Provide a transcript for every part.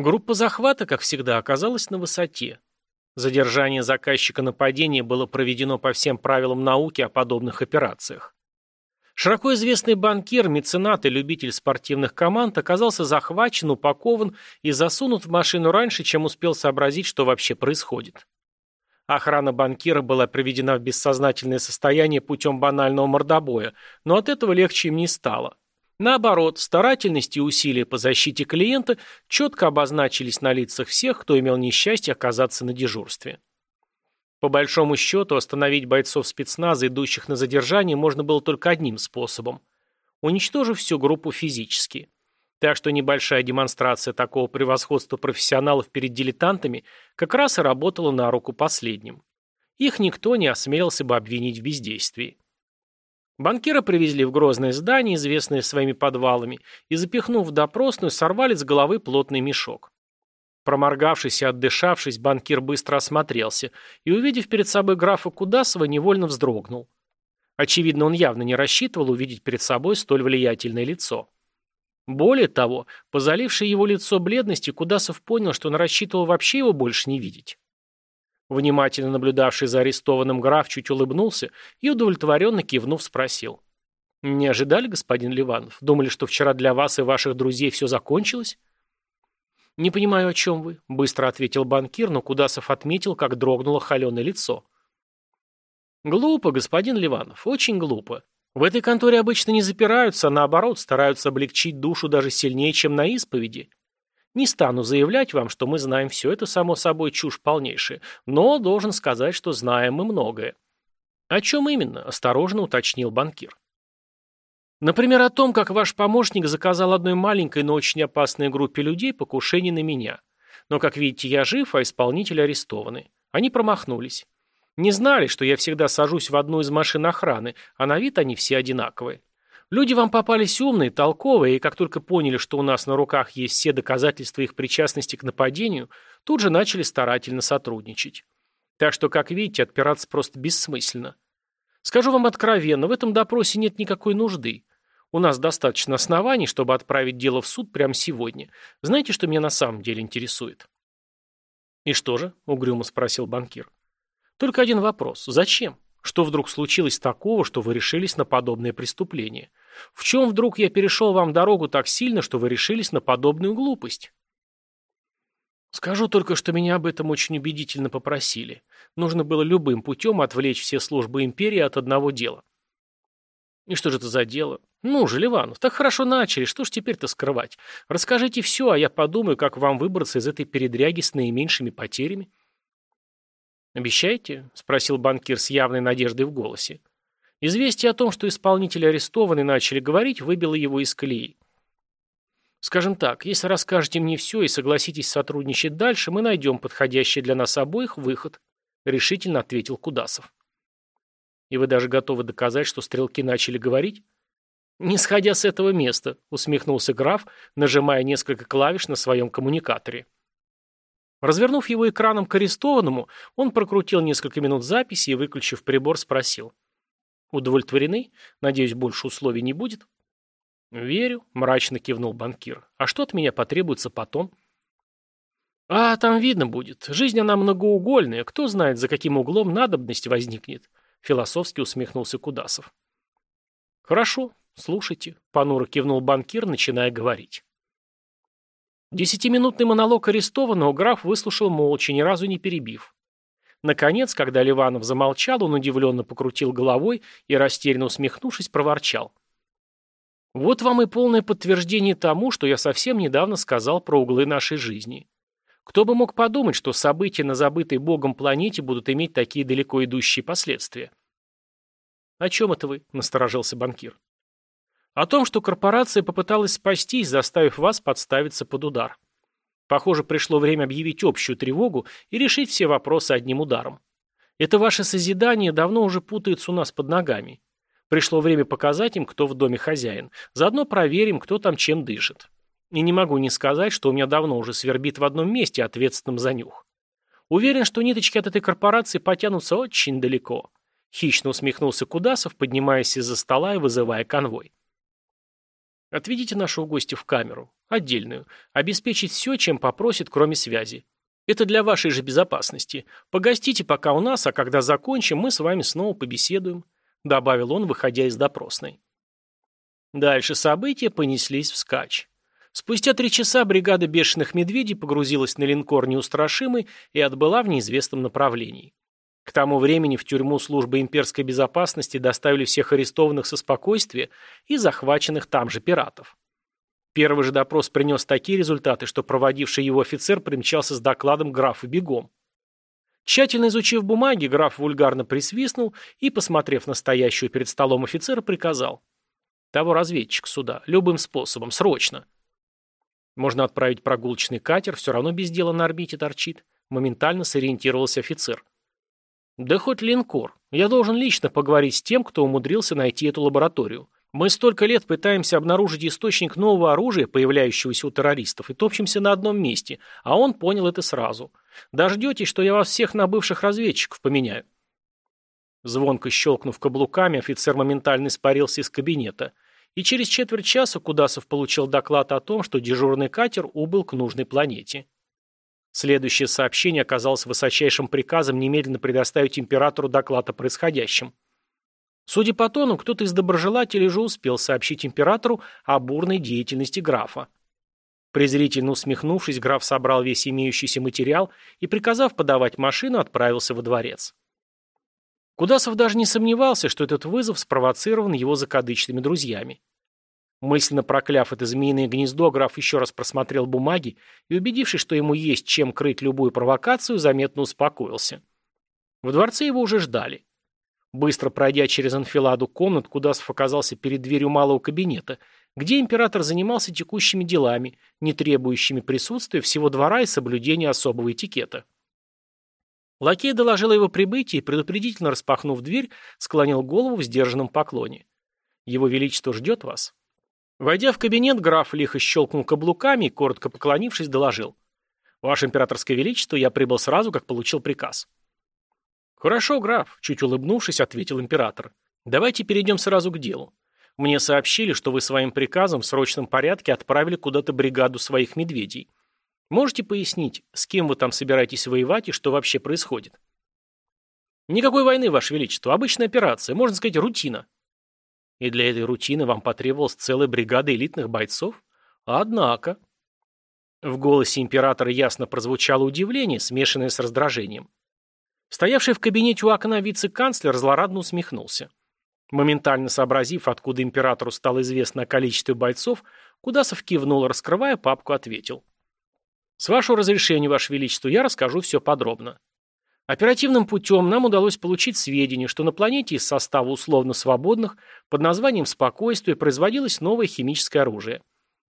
Группа захвата, как всегда, оказалась на высоте. Задержание заказчика нападения было проведено по всем правилам науки о подобных операциях. Широко известный банкир, меценат и любитель спортивных команд оказался захвачен, упакован и засунут в машину раньше, чем успел сообразить, что вообще происходит. Охрана банкира была приведена в бессознательное состояние путем банального мордобоя, но от этого легче им не стало. Наоборот, старательность и усилия по защите клиента четко обозначились на лицах всех, кто имел несчастье оказаться на дежурстве. По большому счету, остановить бойцов спецназа, идущих на задержание, можно было только одним способом – уничтожив всю группу физически. Так что небольшая демонстрация такого превосходства профессионалов перед дилетантами как раз и работала на руку последним. Их никто не осмелился бы обвинить в бездействии. Банкира привезли в грозное здание, известное своими подвалами, и, запихнув в допросную, сорвали с головы плотный мешок. Проморгавшись и отдышавшись, банкир быстро осмотрелся и, увидев перед собой графа Кудасова, невольно вздрогнул. Очевидно, он явно не рассчитывал увидеть перед собой столь влиятельное лицо. Более того, по залившей его лицо бледности, Кудасов понял, что он рассчитывал вообще его больше не видеть. Внимательно наблюдавший за арестованным граф чуть улыбнулся и, удовлетворенно кивнув, спросил. «Не ожидали, господин Ливанов? Думали, что вчера для вас и ваших друзей все закончилось?» «Не понимаю, о чем вы», — быстро ответил банкир, но Кудасов отметил, как дрогнуло холеное лицо. «Глупо, господин Ливанов, очень глупо. В этой конторе обычно не запираются, а наоборот стараются облегчить душу даже сильнее, чем на исповеди. Не стану заявлять вам, что мы знаем все, это само собой чушь полнейшая, но должен сказать, что знаем мы многое». «О чем именно?» – осторожно уточнил банкир. Например, о том, как ваш помощник заказал одной маленькой, но очень опасной группе людей покушение на меня. Но, как видите, я жив, а исполнители арестованы. Они промахнулись. Не знали, что я всегда сажусь в одну из машин охраны, а на вид они все одинаковые. Люди вам попались умные, толковые, и как только поняли, что у нас на руках есть все доказательства их причастности к нападению, тут же начали старательно сотрудничать. Так что, как видите, отпираться просто бессмысленно. Скажу вам откровенно, в этом допросе нет никакой нужды. У нас достаточно оснований, чтобы отправить дело в суд прямо сегодня. Знаете, что меня на самом деле интересует?» «И что же?» – угрюмо спросил банкир. «Только один вопрос. Зачем? Что вдруг случилось такого, что вы решились на подобное преступление? В чем вдруг я перешел вам дорогу так сильно, что вы решились на подобную глупость?» Скажу только, что меня об этом очень убедительно попросили. Нужно было любым путем отвлечь все службы империи от одного дела. И что же это за дело? Ну же, Ливанов, так хорошо начали, что ж теперь-то скрывать? Расскажите все, а я подумаю, как вам выбраться из этой передряги с наименьшими потерями. «Обещаете?» – спросил банкир с явной надеждой в голосе. Известие о том, что исполнители арестованы, начали говорить, выбило его из колеи. «Скажем так, если расскажете мне все и согласитесь сотрудничать дальше, мы найдем подходящий для нас обоих выход», – решительно ответил Кудасов. «И вы даже готовы доказать, что стрелки начали говорить?» «Не сходя с этого места», — усмехнулся граф, нажимая несколько клавиш на своем коммуникаторе. Развернув его экраном к арестованному, он прокрутил несколько минут записи и, выключив прибор, спросил. «Удовлетворены? Надеюсь, больше условий не будет?» «Верю», — мрачно кивнул банкир. «А что от меня потребуется потом?» «А, там видно будет. Жизнь она многоугольная. Кто знает, за каким углом надобность возникнет», — философски усмехнулся Кудасов. «Хорошо, «Слушайте», — понуро кивнул банкир, начиная говорить. Десятиминутный монолог арестованного граф выслушал молча, ни разу не перебив. Наконец, когда Ливанов замолчал, он удивленно покрутил головой и, растерянно усмехнувшись, проворчал. «Вот вам и полное подтверждение тому, что я совсем недавно сказал про углы нашей жизни. Кто бы мог подумать, что события на забытой Богом планете будут иметь такие далеко идущие последствия?» «О чем это вы?» – насторожился банкир. О том, что корпорация попыталась спастись, заставив вас подставиться под удар. Похоже, пришло время объявить общую тревогу и решить все вопросы одним ударом. Это ваше созидание давно уже путается у нас под ногами. Пришло время показать им, кто в доме хозяин. Заодно проверим, кто там чем дышит. И не могу не сказать, что у меня давно уже свербит в одном месте ответственным за нюх. Уверен, что ниточки от этой корпорации потянутся очень далеко. Хищно усмехнулся Кудасов, поднимаясь из-за стола и вызывая конвой. Отведите нашего гостя в камеру, отдельную, обеспечить все, чем попросит, кроме связи. Это для вашей же безопасности. Погостите пока у нас, а когда закончим, мы с вами снова побеседуем», добавил он, выходя из допросной. Дальше события понеслись вскачь. Спустя три часа бригада бешеных медведей погрузилась на линкор неустрашимый и отбыла в неизвестном направлении. К тому времени в тюрьму службы имперской безопасности доставили всех арестованных со спокойствия и захваченных там же пиратов. Первый же допрос принес такие результаты, что проводивший его офицер примчался с докладом графу бегом. Тщательно изучив бумаги, граф вульгарно присвистнул и, посмотрев на стоящего перед столом офицера, приказал. «Того разведчика сюда, любым способом, срочно!» Можно отправить прогулочный катер, все равно без дела на орбите торчит. Моментально сориентировался офицер. Да хоть линкор. Я должен лично поговорить с тем, кто умудрился найти эту лабораторию. Мы столько лет пытаемся обнаружить источник нового оружия, появляющегося у террористов, и топчемся на одном месте, а он понял это сразу. Дождетесь, что я вас всех на бывших разведчиков поменяю. Звонко щелкнув каблуками, офицер моментально испарился из кабинета – и через четверть часа Кудасов получил доклад о том, что дежурный катер убыл к нужной планете. Следующее сообщение оказалось высочайшим приказом немедленно предоставить императору доклад о происходящем. Судя по тону, кто-то из доброжелателей уже успел сообщить императору о бурной деятельности графа. Презрительно усмехнувшись, граф собрал весь имеющийся материал и, приказав подавать машину, отправился во дворец. Кудасов даже не сомневался, что этот вызов спровоцирован его закадычными друзьями. Мысленно прокляв это змеиное гнездо, граф еще раз просмотрел бумаги и, убедившись, что ему есть чем крыть любую провокацию, заметно успокоился. В дворце его уже ждали. Быстро пройдя через анфиладу комнат, Кудасов оказался перед дверью малого кабинета, где император занимался текущими делами, не требующими присутствия всего двора и соблюдения особого этикета. Лакей доложил его прибытие и, предупредительно распахнув дверь, склонил голову в сдержанном поклоне. «Его Величество ждет вас». Войдя в кабинет, граф лихо щелкнул каблуками и, коротко поклонившись, доложил. «Ваше императорское величество, я прибыл сразу, как получил приказ». «Хорошо, граф», — чуть улыбнувшись, ответил император. «Давайте перейдем сразу к делу. Мне сообщили, что вы своим приказом в срочном порядке отправили куда-то бригаду своих медведей. Можете пояснить, с кем вы там собираетесь воевать и что вообще происходит? Никакой войны, Ваше Величество. Обычная операция, можно сказать, рутина. И для этой рутины вам потребовалась целая бригада элитных бойцов? Однако... В голосе императора ясно прозвучало удивление, смешанное с раздражением. Стоявший в кабинете у окна вице-канцлер злорадно усмехнулся. Моментально сообразив, откуда императору стало известно о количестве бойцов, Кудасов кивнул, раскрывая папку, ответил. С вашего разрешения, Ваше Величество, я расскажу все подробно. Оперативным путем нам удалось получить сведения, что на планете из состава условно свободных под названием «Спокойствие» производилось новое химическое оружие.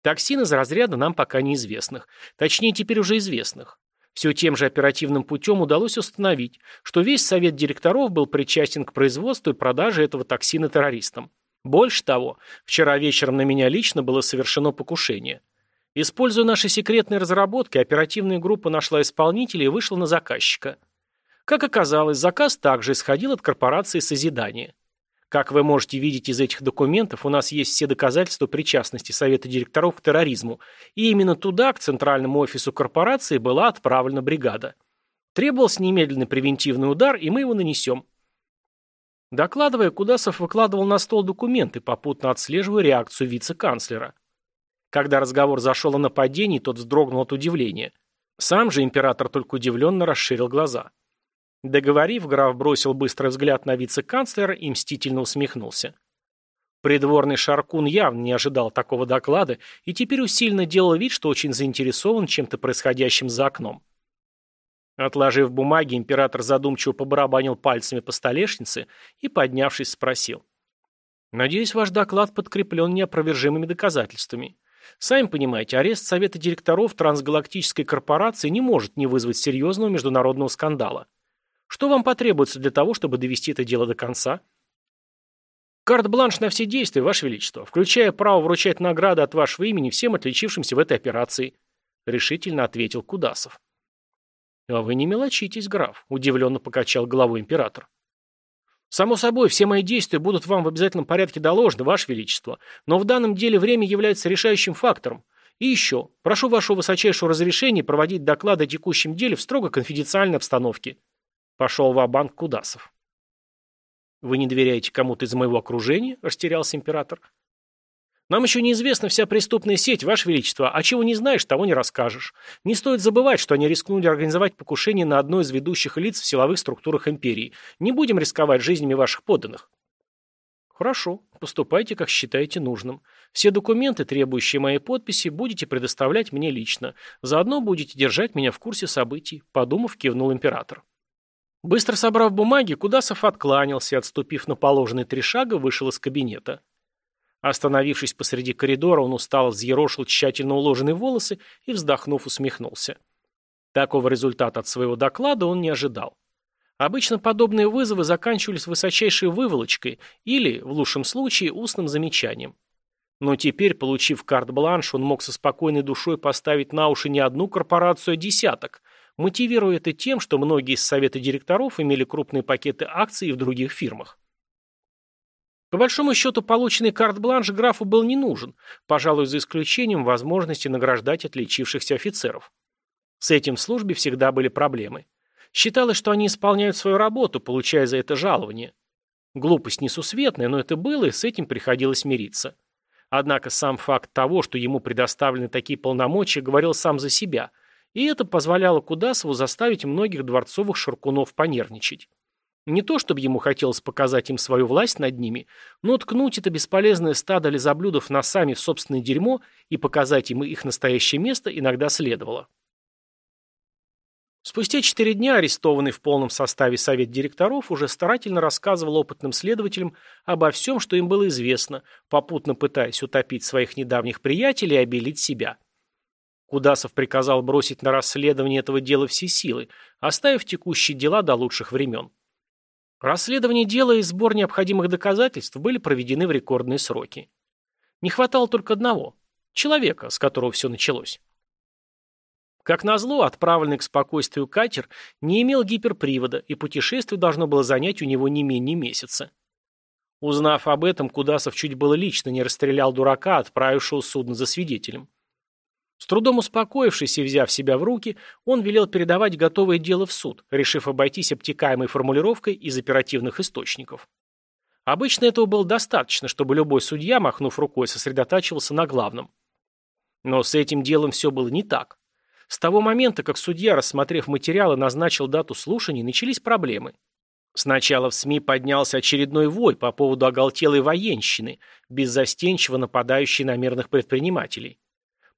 Токсин из разряда нам пока неизвестных. Точнее, теперь уже известных. Все тем же оперативным путем удалось установить, что весь совет директоров был причастен к производству и продаже этого токсина террористам. Больше того, вчера вечером на меня лично было совершено покушение. Используя наши секретные разработки, оперативная группа нашла исполнителя и вышла на заказчика. Как оказалось, заказ также исходил от корпорации «Созидание». Как вы можете видеть из этих документов, у нас есть все доказательства причастности Совета директоров к терроризму, и именно туда, к центральному офису корпорации, была отправлена бригада. Требовался немедленный превентивный удар, и мы его нанесем. Докладывая, Кудасов выкладывал на стол документы, попутно отслеживая реакцию вице-канцлера. Когда разговор зашел о нападении, тот вздрогнул от удивления. Сам же император только удивленно расширил глаза. Договорив, граф бросил быстрый взгляд на вице-канцлера и мстительно усмехнулся. Придворный Шаркун явно не ожидал такого доклада и теперь усиленно делал вид, что очень заинтересован чем-то происходящим за окном. Отложив бумаги, император задумчиво побарабанил пальцами по столешнице и, поднявшись, спросил. «Надеюсь, ваш доклад подкреплен неопровержимыми доказательствами. Сами понимаете, арест Совета директоров трансгалактической корпорации не может не вызвать серьезного международного скандала. Что вам потребуется для того, чтобы довести это дело до конца? Карт-бланш на все действия, Ваше Величество, включая право вручать награды от вашего имени всем отличившимся в этой операции, решительно ответил Кудасов. А вы не мелочитесь, граф, удивленно покачал головой император. Само собой, все мои действия будут вам в обязательном порядке доложены, Ваше Величество, но в данном деле время является решающим фактором. И еще, прошу вашего высочайшего разрешения проводить доклад о текущем деле в строго конфиденциальной обстановке. Пошел в банк Кудасов. Вы не доверяете кому-то из моего окружения? Растерялся император. Нам еще неизвестна вся преступная сеть, Ваше Величество, а чего не знаешь, того не расскажешь. Не стоит забывать, что они рискнули организовать покушение на одно из ведущих лиц в силовых структурах империи. Не будем рисковать жизнями ваших подданных. Хорошо, поступайте, как считаете нужным. Все документы, требующие моей подписи, будете предоставлять мне лично. Заодно будете держать меня в курсе событий, подумав, кивнул император. Быстро собрав бумаги, Кудасов откланялся и, отступив на положенные три шага, вышел из кабинета. Остановившись посреди коридора, он устало взъерошил тщательно уложенные волосы и, вздохнув, усмехнулся. Такого результата от своего доклада он не ожидал. Обычно подобные вызовы заканчивались высочайшей выволочкой или, в лучшем случае, устным замечанием. Но теперь, получив карт-бланш, он мог со спокойной душой поставить на уши не одну корпорацию, а десяток, мотивируя это тем, что многие из совета директоров имели крупные пакеты акций в других фирмах. По большому счету, полученный карт-бланш графу был не нужен, пожалуй, за исключением возможности награждать отличившихся офицеров. С этим в службе всегда были проблемы. Считалось, что они исполняют свою работу, получая за это жалование. Глупость несусветная, но это было, и с этим приходилось мириться. Однако сам факт того, что ему предоставлены такие полномочия, говорил сам за себя, и это позволяло Кудасову заставить многих дворцовых шаркунов понервничать. Не то, чтобы ему хотелось показать им свою власть над ними, но ткнуть это бесполезное стадо лизоблюдов носами в собственное дерьмо и показать им их настоящее место иногда следовало. Спустя четыре дня арестованный в полном составе совет директоров уже старательно рассказывал опытным следователям обо всем, что им было известно, попутно пытаясь утопить своих недавних приятелей и обелить себя. Кудасов приказал бросить на расследование этого дела все силы, оставив текущие дела до лучших времен. Расследование дела и сбор необходимых доказательств были проведены в рекордные сроки. Не хватало только одного – человека, с которого все началось. Как назло, отправленный к спокойствию катер не имел гиперпривода, и путешествие должно было занять у него не менее месяца. Узнав об этом, Кудасов чуть было лично не расстрелял дурака, отправившего судно за свидетелем. С трудом успокоившись и взяв себя в руки, он велел передавать готовое дело в суд, решив обойтись обтекаемой формулировкой из оперативных источников. Обычно этого было достаточно, чтобы любой судья, махнув рукой, сосредотачивался на главном. Но с этим делом все было не так. С того момента, как судья, рассмотрев материалы, назначил дату слушаний, начались проблемы. Сначала в СМИ поднялся очередной вой по поводу оголтелой военщины, беззастенчиво нападающей на мирных предпринимателей.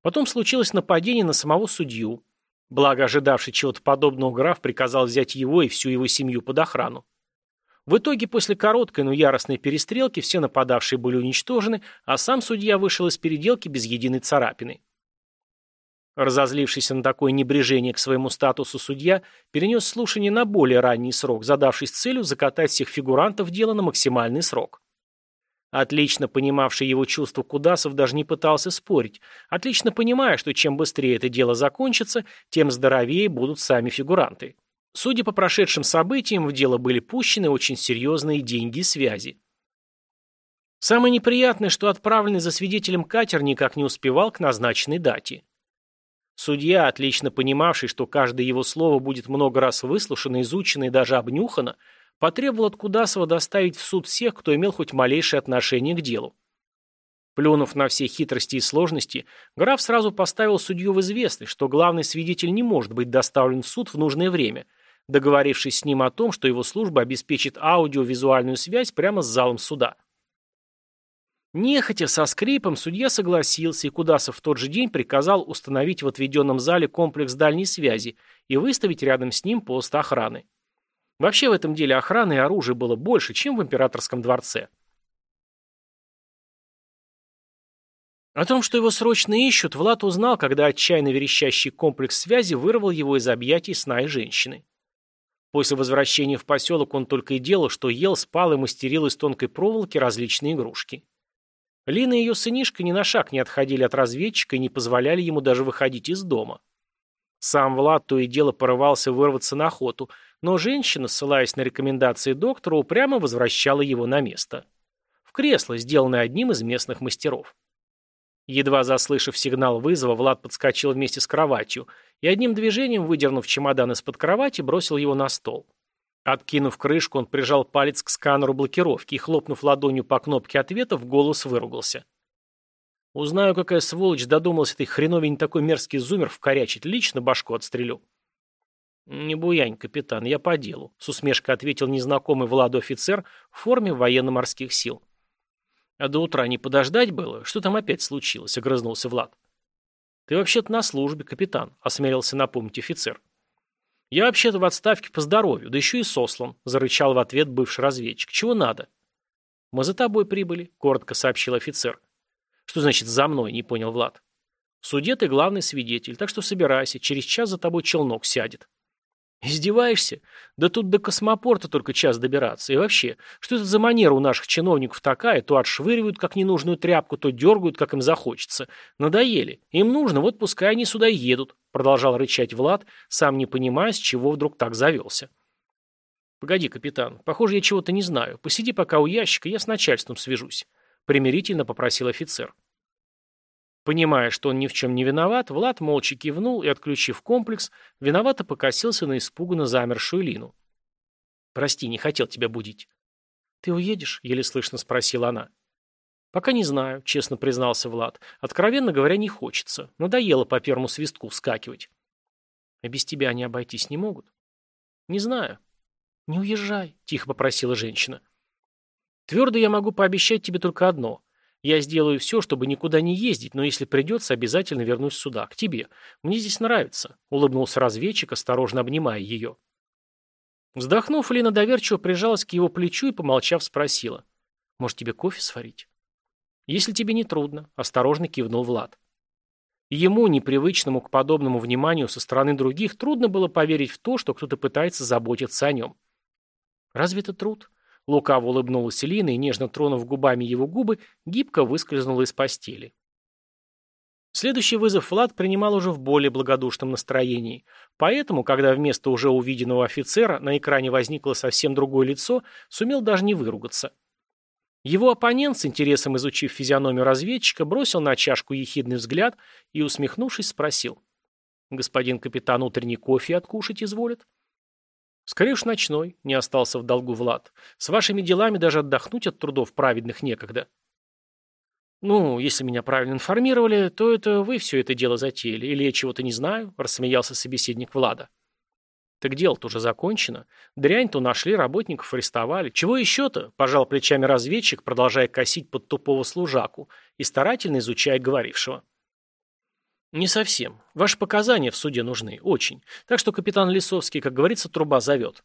Потом случилось нападение на самого судью. Благо, ожидавший чего-то подобного граф приказал взять его и всю его семью под охрану. В итоге, после короткой, но яростной перестрелки, все нападавшие были уничтожены, а сам судья вышел из переделки без единой царапины. Разозлившийся на такое небрежение к своему статусу судья перенес слушание на более ранний срок, задавшись целью закатать всех фигурантов дела на максимальный срок. Отлично понимавший его чувства Кудасов даже не пытался спорить, отлично понимая, что чем быстрее это дело закончится, тем здоровее будут сами фигуранты. Судя по прошедшим событиям, в дело были пущены очень серьезные деньги и связи. Самое неприятное, что отправленный за свидетелем катер никак не успевал к назначенной дате. Судья, отлично понимавший, что каждое его слово будет много раз выслушано, изучено и даже обнюхано, потребовал от Кудасова доставить в суд всех, кто имел хоть малейшее отношение к делу. Плюнув на все хитрости и сложности, граф сразу поставил судью в известность, что главный свидетель не может быть доставлен в суд в нужное время, договорившись с ним о том, что его служба обеспечит аудиовизуальную связь прямо с залом суда. Нехотя, со скрипом, судья согласился, и Кудасов в тот же день приказал установить в отведенном зале комплекс дальней связи и выставить рядом с ним пост охраны. Вообще в этом деле охраны и оружия было больше, чем в императорском дворце. О том, что его срочно ищут, Влад узнал, когда отчаянно верещащий комплекс связи вырвал его из объятий сна и женщины. После возвращения в поселок он только и делал, что ел, спал и мастерил из тонкой проволоки различные игрушки. Лина и ее сынишка ни на шаг не отходили от разведчика и не позволяли ему даже выходить из дома. Сам Влад то и дело порывался вырваться на охоту, но женщина, ссылаясь на рекомендации доктора, упрямо возвращала его на место. В кресло, сделанное одним из местных мастеров. Едва заслышав сигнал вызова, Влад подскочил вместе с кроватью и одним движением, выдернув чемодан из-под кровати, бросил его на стол. Откинув крышку, он прижал палец к сканеру блокировки и, хлопнув ладонью по кнопке ответа, в голос выругался. «Узнаю, какая сволочь додумалась этой хреновень такой мерзкий зумер вкорячить, лично башку отстрелю». «Не буянь, капитан, я по делу», — с усмешкой ответил незнакомый Владу офицер в форме военно-морских сил. «А до утра не подождать было? Что там опять случилось?» — огрызнулся Влад. «Ты вообще-то на службе, капитан», — осмелился напомнить офицер. «Я вообще-то в отставке по здоровью, да еще и сослан», — зарычал в ответ бывший разведчик. «Чего надо?» «Мы за тобой прибыли», — коротко сообщил офицер. «Что значит «за мной»?» — не понял Влад. «В суде ты главный свидетель, так что собирайся, через час за тобой челнок сядет». «Издеваешься? Да тут до космопорта только час добираться. И вообще, что это за манера у наших чиновников такая? То отшвыривают, как ненужную тряпку, то дергают, как им захочется. Надоели. Им нужно, вот пускай они сюда едут», — продолжал рычать Влад, сам не понимая, с чего вдруг так завелся. «Погоди, капитан, похоже, я чего-то не знаю. Посиди пока у ящика, я с начальством свяжусь», — примирительно попросил офицер. Понимая, что он ни в чем не виноват, Влад молча кивнул и, отключив комплекс, виновато покосился на испуганно замершую Лину. «Прости, не хотел тебя будить». «Ты уедешь?» — еле слышно спросила она. «Пока не знаю», — честно признался Влад. «Откровенно говоря, не хочется. Надоело по первому свистку вскакивать». «А без тебя они обойтись не могут?» «Не знаю». «Не уезжай», — тихо попросила женщина. «Твердо я могу пообещать тебе только одно. Я сделаю все, чтобы никуда не ездить, но если придется, обязательно вернусь сюда, к тебе. Мне здесь нравится», — улыбнулся разведчик, осторожно обнимая ее. Вздохнув, Лена доверчиво прижалась к его плечу и, помолчав, спросила. «Может, тебе кофе сварить?» «Если тебе не трудно», — осторожно кивнул Влад. Ему, непривычному к подобному вниманию со стороны других, трудно было поверить в то, что кто-то пытается заботиться о нем. «Разве это труд?» Лукаво улыбнулась Лина и, нежно тронув губами его губы, гибко выскользнула из постели. Следующий вызов Влад принимал уже в более благодушном настроении. Поэтому, когда вместо уже увиденного офицера на экране возникло совсем другое лицо, сумел даже не выругаться. Его оппонент, с интересом изучив физиономию разведчика, бросил на чашку ехидный взгляд и, усмехнувшись, спросил. «Господин капитан утренний кофе откушать изволит?» «Скорее уж ночной», — не остался в долгу Влад. «С вашими делами даже отдохнуть от трудов праведных некогда». «Ну, если меня правильно информировали, то это вы все это дело затеяли, или я чего-то не знаю», — рассмеялся собеседник Влада. «Так дело-то уже закончено. Дрянь-то нашли, работников арестовали. Чего еще-то?» — пожал плечами разведчик, продолжая косить под тупого служаку и старательно изучая говорившего. «Не совсем. Ваши показания в суде нужны. Очень. Так что капитан Лисовский, как говорится, труба зовет».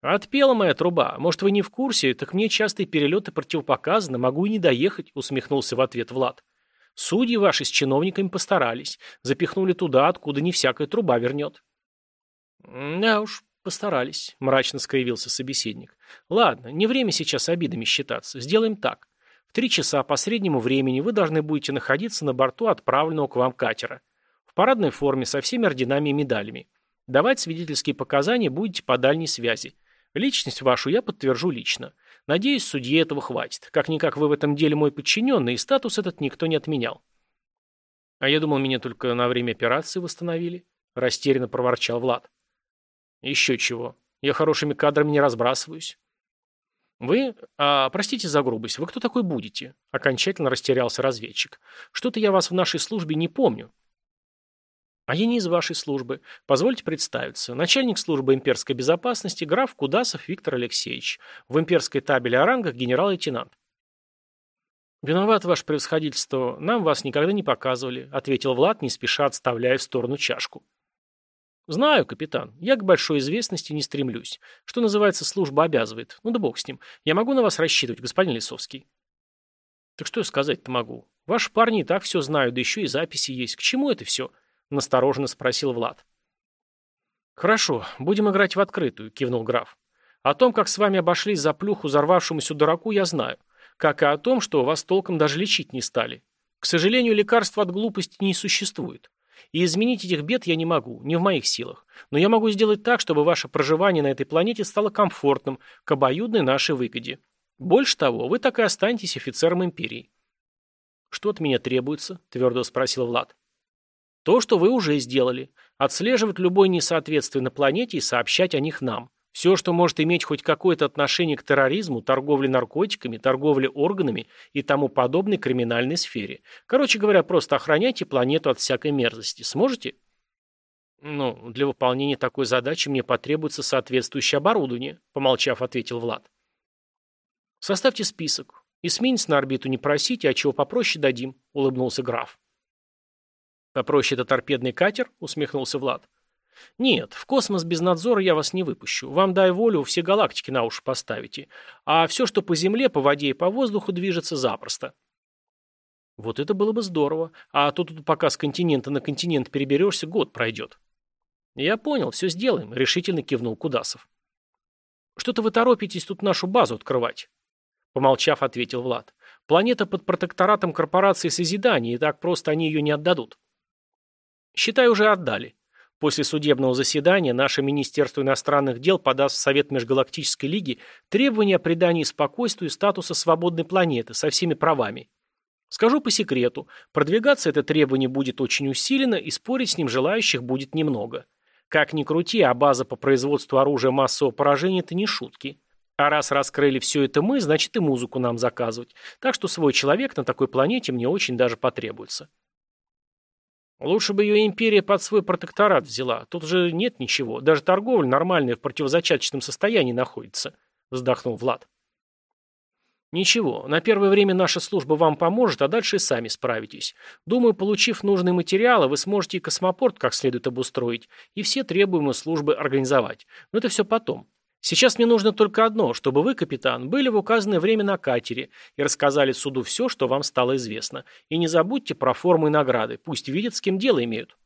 «Отпела моя труба. Может, вы не в курсе, так мне частые перелеты противопоказаны, могу и не доехать», — усмехнулся в ответ Влад. «Судьи ваши с чиновниками постарались. Запихнули туда, откуда не всякая труба вернет». «Да уж, постарались», — мрачно скривился собеседник. «Ладно, не время сейчас обидами считаться. Сделаем так три часа по среднему времени вы должны будете находиться на борту отправленного к вам катера. В парадной форме со всеми орденами и медалями. Давать свидетельские показания будете по дальней связи. Личность вашу я подтвержу лично. Надеюсь, судье этого хватит. Как-никак вы в этом деле мой подчиненный, и статус этот никто не отменял. А я думал, меня только на время операции восстановили. Растерянно проворчал Влад. Еще чего. Я хорошими кадрами не разбрасываюсь. «Вы... А, простите за грубость, вы кто такой будете?» Окончательно растерялся разведчик. «Что-то я вас в нашей службе не помню». «А я не из вашей службы. Позвольте представиться. Начальник службы имперской безопасности граф Кудасов Виктор Алексеевич. В имперской табеле о рангах генерал-лейтенант». «Виноват, ваше превосходительство. Нам вас никогда не показывали», ответил Влад, не спеша отставляя в сторону чашку. «Знаю, капитан. Я к большой известности не стремлюсь. Что называется, служба обязывает. Ну да бог с ним. Я могу на вас рассчитывать, господин Лисовский?» «Так что я сказать-то могу? Ваши парни и так все знают, да еще и записи есть. К чему это все?» – настороженно спросил Влад. «Хорошо, будем играть в открытую», – кивнул граф. «О том, как с вами обошлись за плюху взорвавшемуся дураку, я знаю. Как и о том, что вас толком даже лечить не стали. К сожалению, лекарства от глупости не существует. И изменить этих бед я не могу, не в моих силах. Но я могу сделать так, чтобы ваше проживание на этой планете стало комфортным, к обоюдной нашей выгоде. Больше того, вы так и останетесь офицером Империи. «Что от меня требуется?» – твердо спросил Влад. «То, что вы уже сделали. Отслеживать любое несоответствие на планете и сообщать о них нам. Все, что может иметь хоть какое-то отношение к терроризму, торговле наркотиками, торговле органами и тому подобной криминальной сфере. Короче говоря, просто охраняйте планету от всякой мерзости. Сможете? Ну, для выполнения такой задачи мне потребуется соответствующее оборудование, помолчав, ответил Влад. Составьте список. Эсминец на орбиту не просите, а чего попроще дадим, улыбнулся граф. Попроще это торпедный катер, усмехнулся Влад. «Нет, в космос без надзора я вас не выпущу. Вам, дай волю, все галактики на уши поставите. А все, что по Земле, по воде и по воздуху, движется запросто». «Вот это было бы здорово. А то тут пока с континента на континент переберешься, год пройдет». «Я понял, все сделаем», — решительно кивнул Кудасов. «Что-то вы торопитесь тут нашу базу открывать», — помолчав, ответил Влад. «Планета под протекторатом корпорации Созидания, и так просто они ее не отдадут». «Считай, уже отдали. После судебного заседания наше Министерство иностранных дел подаст в Совет Межгалактической Лиги требования о придании спокойствию статуса свободной планеты со всеми правами. Скажу по секрету, продвигаться это требование будет очень усиленно и спорить с ним желающих будет немного. Как ни крути, а база по производству оружия массового поражения – это не шутки. А раз раскрыли все это мы, значит и музыку нам заказывать. Так что свой человек на такой планете мне очень даже потребуется. Лучше бы ее империя под свой протекторат взяла. Тут же нет ничего. Даже торговля нормальная в противозачаточном состоянии находится. Вздохнул Влад. Ничего, на первое время наша служба вам поможет, а дальше сами справитесь. Думаю, получив нужные материалы, вы сможете и космопорт как следует обустроить, и все требуемые службы организовать. Но это все потом. Сейчас мне нужно только одно, чтобы вы, капитан, были в указанное время на катере и рассказали суду все, что вам стало известно. И не забудьте про форму и награды. Пусть видят, с кем дело имеют.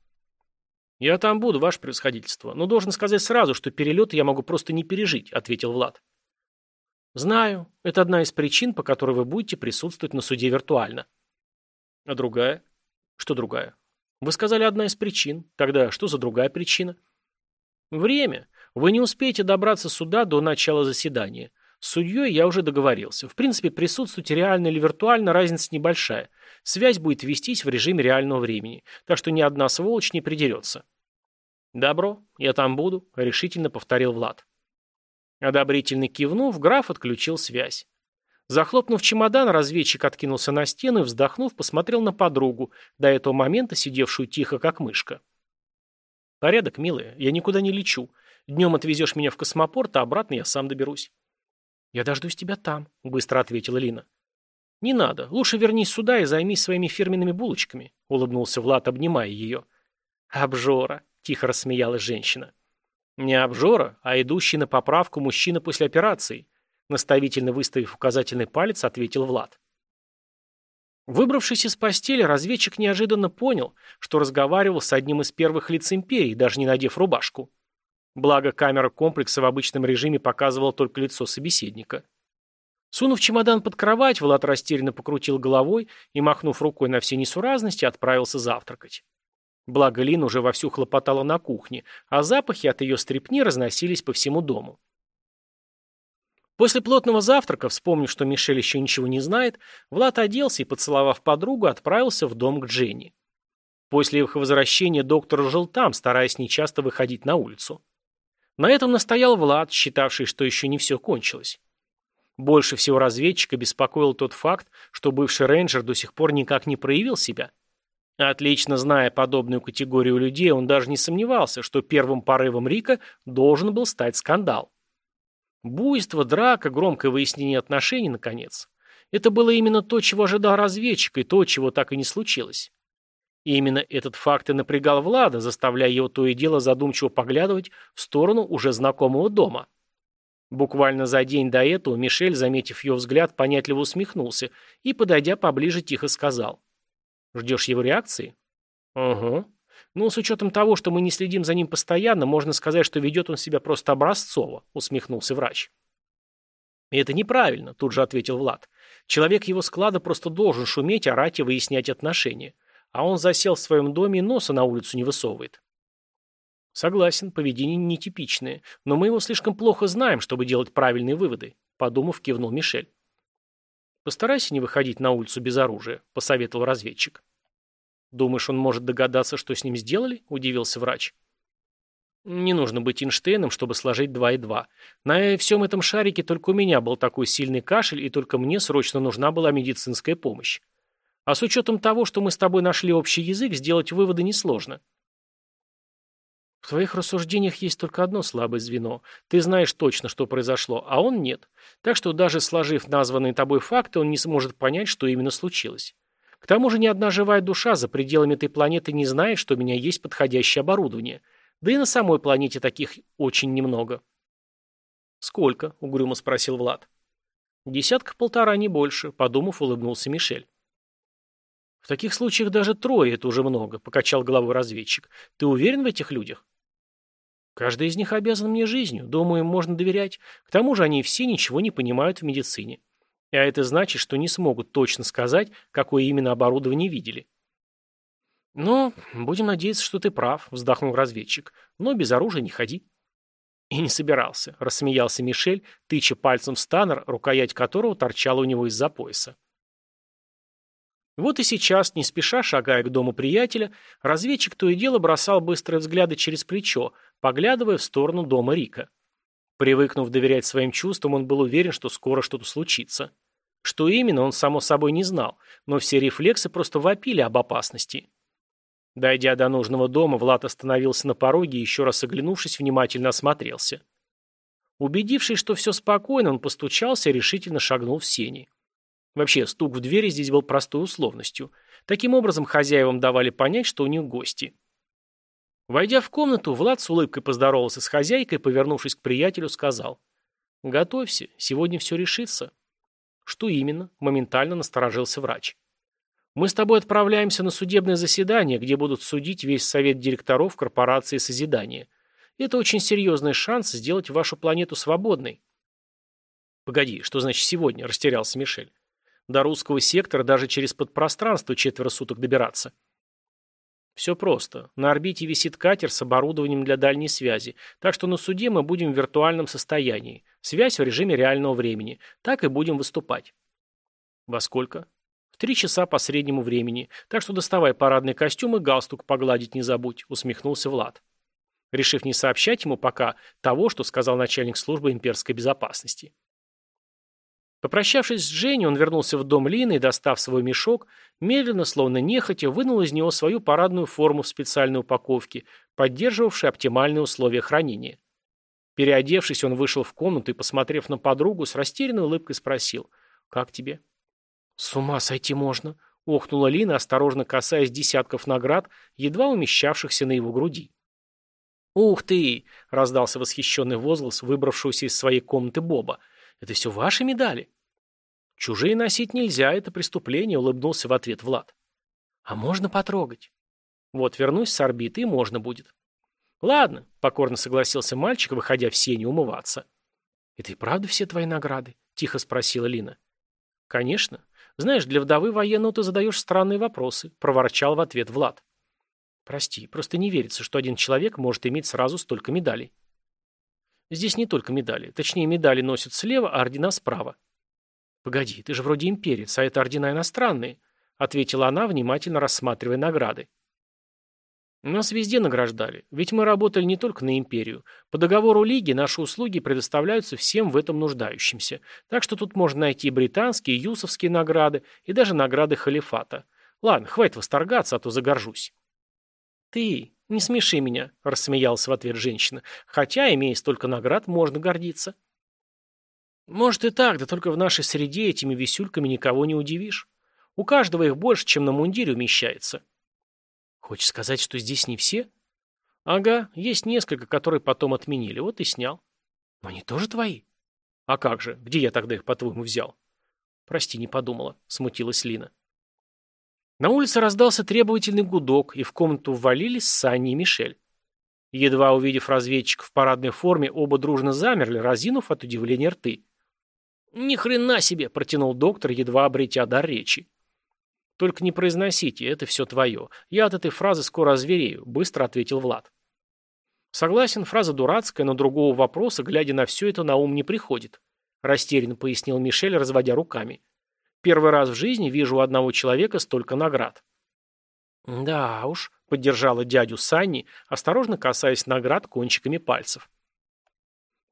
Я там буду, ваше превосходительство, но должен сказать сразу, что перелеты я могу просто не пережить, ответил Влад. Знаю. Это одна из причин, по которой вы будете присутствовать на суде виртуально. А другая? Что другая? Вы сказали одна из причин. Тогда что за другая причина? Время. Вы не успеете добраться сюда до начала заседания. С судьей я уже договорился. В принципе, присутствовать реально или виртуально разница небольшая. Связь будет вестись в режиме реального времени. Так что ни одна сволочь не придерется. «Добро, я там буду», — решительно повторил Влад. Одобрительно кивнув, граф отключил связь. Захлопнув чемодан, разведчик откинулся на стену и, вздохнув, посмотрел на подругу, до этого момента сидевшую тихо, как мышка. «Порядок, милая, я никуда не лечу. Днем отвезешь меня в космопорт, а обратно я сам доберусь». «Я дождусь тебя там», — быстро ответила Лина. «Не надо. Лучше вернись сюда и займись своими фирменными булочками», — улыбнулся Влад, обнимая ее. «Обжора», — тихо рассмеялась женщина. «Не обжора, а идущий на поправку мужчина после операции», — наставительно выставив указательный палец, ответил Влад. Выбравшись из постели, разведчик неожиданно понял, что разговаривал с одним из первых лиц империи, даже не надев рубашку. Благо, камера комплекса в обычном режиме показывала только лицо собеседника. Сунув чемодан под кровать, Влад растерянно покрутил головой и, махнув рукой на все несуразности, отправился завтракать. Благо, Лин уже вовсю хлопотала на кухне, а запахи от ее стрепни разносились по всему дому. После плотного завтрака, вспомнив, что Мишель еще ничего не знает, Влад оделся и, поцеловав подругу, отправился в дом к Дженни. После их возвращения доктор жил там, стараясь нечасто выходить на улицу. На этом настоял Влад, считавший, что еще не все кончилось. Больше всего разведчика беспокоил тот факт, что бывший рейнджер до сих пор никак не проявил себя. Отлично зная подобную категорию людей, он даже не сомневался, что первым порывом Рика должен был стать скандал. Буйство, драка, громкое выяснение отношений, наконец. Это было именно то, чего ожидал разведчик, и то, чего так и не случилось. И именно этот факт и напрягал Влада, заставляя его то и дело задумчиво поглядывать в сторону уже знакомого дома. Буквально за день до этого Мишель, заметив ее взгляд, понятливо усмехнулся и, подойдя поближе, тихо сказал. «Ждешь его реакции?» «Угу. Ну, с учетом того, что мы не следим за ним постоянно, можно сказать, что ведет он себя просто образцово», усмехнулся врач. «И это неправильно», тут же ответил Влад. «Человек его склада просто должен шуметь, орать и выяснять отношения. А он засел в своем доме и носа на улицу не высовывает. Согласен, поведение нетипичное, но мы его слишком плохо знаем, чтобы делать правильные выводы, подумав, кивнул Мишель. Постарайся не выходить на улицу без оружия, посоветовал разведчик. Думаешь, он может догадаться, что с ним сделали? удивился врач. Не нужно быть Эйнштейном, чтобы сложить два и два. На всем этом шарике только у меня был такой сильный кашель, и только мне срочно нужна была медицинская помощь. А с учетом того, что мы с тобой нашли общий язык, сделать выводы несложно. В твоих рассуждениях есть только одно слабое звено. Ты знаешь точно, что произошло, а он нет. Так что даже сложив названные тобой факты, он не сможет понять, что именно случилось. К тому же ни одна живая душа за пределами этой планеты не знает, что у меня есть подходящее оборудование – да и на самой планете таких очень немного. «Сколько?» — угрюмо спросил Влад. «Десятка-полтора, не больше», — подумав, улыбнулся Мишель. «В таких случаях даже трое — это уже много», — покачал головой разведчик. «Ты уверен в этих людях?» «Каждый из них обязан мне жизнью. Думаю, им можно доверять. К тому же они все ничего не понимают в медицине. А это значит, что не смогут точно сказать, какое именно оборудование видели. «Ну, будем надеяться, что ты прав», — вздохнул разведчик. «Но без оружия не ходи». И не собирался, — рассмеялся Мишель, тыча пальцем в станер, рукоять которого торчала у него из-за пояса. Вот и сейчас, не спеша шагая к дому приятеля, разведчик то и дело бросал быстрые взгляды через плечо, поглядывая в сторону дома Рика. Привыкнув доверять своим чувствам, он был уверен, что скоро что-то случится. Что именно, он само собой не знал, но все рефлексы просто вопили об опасности. Дойдя до нужного дома, Влад остановился на пороге и, еще раз оглянувшись, внимательно осмотрелся. Убедившись, что все спокойно, он постучался и решительно шагнул в сени. Вообще, стук в двери здесь был простой условностью. Таким образом, хозяевам давали понять, что у них гости. Войдя в комнату, Влад с улыбкой поздоровался с хозяйкой, повернувшись к приятелю, сказал. «Готовься, сегодня все решится». «Что именно?» – моментально насторожился врач. Мы с тобой отправляемся на судебное заседание, где будут судить весь совет директоров корпорации Созидания. Это очень серьезный шанс сделать вашу планету свободной. Погоди, что значит сегодня? Растерялся Мишель. До русского сектора даже через подпространство четверо суток добираться. Все просто. На орбите висит катер с оборудованием для дальней связи, так что на суде мы будем в виртуальном состоянии. Связь в режиме реального времени. Так и будем выступать. Во сколько? Три часа по среднему времени, так что доставай парадный костюм и галстук погладить не забудь», — усмехнулся Влад. Решив не сообщать ему пока того, что сказал начальник службы имперской безопасности. Попрощавшись с Женей, он вернулся в дом Лины и, достав свой мешок, медленно, словно нехотя, вынул из него свою парадную форму в специальной упаковке, поддерживавшей оптимальные условия хранения. Переодевшись, он вышел в комнату и, посмотрев на подругу, с растерянной улыбкой спросил «Как тебе?» «С ума сойти можно!» — охнула Лина, осторожно касаясь десятков наград, едва умещавшихся на его груди. «Ух ты!» — раздался восхищенный возглас выбравшегося из своей комнаты Боба. «Это все ваши медали?» «Чужие носить нельзя, это преступление», — улыбнулся в ответ Влад. «А можно потрогать?» «Вот вернусь с орбиты, и можно будет». «Ладно», — покорно согласился мальчик, выходя в сени умываться. «Это и правда все твои награды?» — тихо спросила Лина. «Конечно. «Знаешь, для вдовы военного ты задаешь странные вопросы», — проворчал в ответ Влад. «Прости, просто не верится, что один человек может иметь сразу столько медалей». «Здесь не только медали. Точнее, медали носят слева, а ордена справа». «Погоди, ты же вроде имперец, а это ордена иностранные», — ответила она, внимательно рассматривая награды. Нас везде награждали, ведь мы работали не только на империю. По договору Лиги наши услуги предоставляются всем в этом нуждающимся. Так что тут можно найти британские, юсовские награды и даже награды халифата. Ладно, хватит восторгаться, а то загоржусь. Ты, не смеши меня, рассмеялась в ответ женщина. Хотя, имея столько наград, можно гордиться. Может и так, да только в нашей среде этими висюльками никого не удивишь. У каждого их больше, чем на мундире умещается. Хочешь сказать, что здесь не все? Ага, есть несколько, которые потом отменили. Вот и снял. Но они тоже твои? А как же? Где я тогда их, по-твоему, взял? Прости, не подумала. Смутилась Лина. На улице раздался требовательный гудок, и в комнату ввалились Санни и Мишель. Едва увидев разведчика в парадной форме, оба дружно замерли, разинув от удивления рты. «Ни хрена себе!» – протянул доктор, едва обретя дар речи. Только не произносите, это все твое. Я от этой фразы скоро озверею», — быстро ответил Влад. «Согласен, фраза дурацкая, но другого вопроса, глядя на все это, на ум не приходит», — растерянно пояснил Мишель, разводя руками. «Первый раз в жизни вижу у одного человека столько наград». «Да уж», — поддержала дядю Санни, осторожно касаясь наград кончиками пальцев.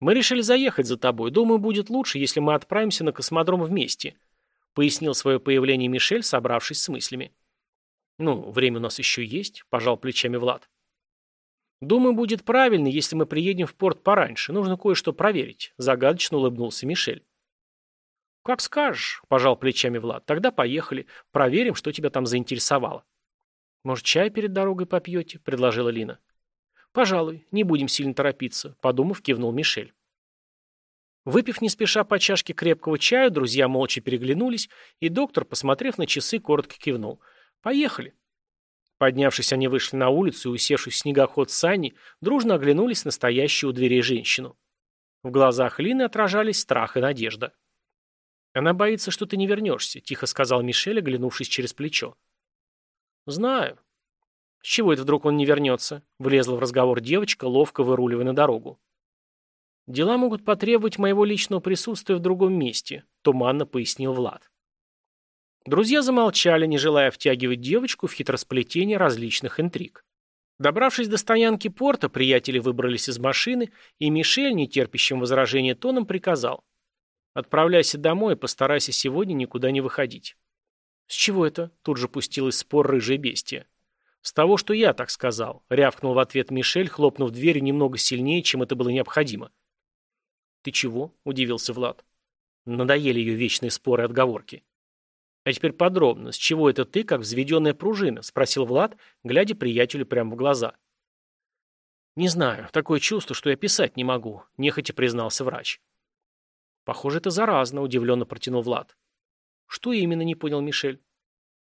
«Мы решили заехать за тобой. Думаю, будет лучше, если мы отправимся на космодром вместе», — пояснил свое появление Мишель, собравшись с мыслями. «Ну, время у нас еще есть», — пожал плечами Влад. «Думаю, будет правильно, если мы приедем в порт пораньше. Нужно кое-что проверить», — загадочно улыбнулся Мишель. «Как скажешь», — пожал плечами Влад. «Тогда поехали. Проверим, что тебя там заинтересовало». «Может, чай перед дорогой попьете?» — предложила Лина. «Пожалуй, не будем сильно торопиться», — подумав, кивнул Мишель. Выпив не спеша по чашке крепкого чая, друзья молча переглянулись, и доктор, посмотрев на часы, коротко кивнул. «Поехали». Поднявшись, они вышли на улицу и, усевшись в снегоход Сани, дружно оглянулись на стоящую у дверей женщину. В глазах Лины отражались страх и надежда. «Она боится, что ты не вернешься», — тихо сказал Мишель, оглянувшись через плечо. «Знаю. «С чего это вдруг он не вернется?» — влезла в разговор девочка, ловко выруливая на дорогу. «Дела могут потребовать моего личного присутствия в другом месте», — туманно пояснил Влад. Друзья замолчали, не желая втягивать девочку в хитросплетение различных интриг. Добравшись до стоянки порта, приятели выбрались из машины, и Мишель, нетерпящим возражения тоном, приказал. «Отправляйся домой и постарайся сегодня никуда не выходить». «С чего это?» — тут же пустилась спор рыжая бестия. «С того, что я так сказал», — рявкнул в ответ Мишель, хлопнув дверью немного сильнее, чем это было необходимо. «Ты чего?» — удивился Влад. Надоели ее вечные споры и отговорки. «А теперь подробно, с чего это ты, как взведенная пружина?» — спросил Влад, глядя приятелю прямо в глаза. «Не знаю, такое чувство, что я писать не могу», — нехотя признался врач. «Похоже, это заразно», — удивленно протянул Влад. «Что именно?» — не понял Мишель.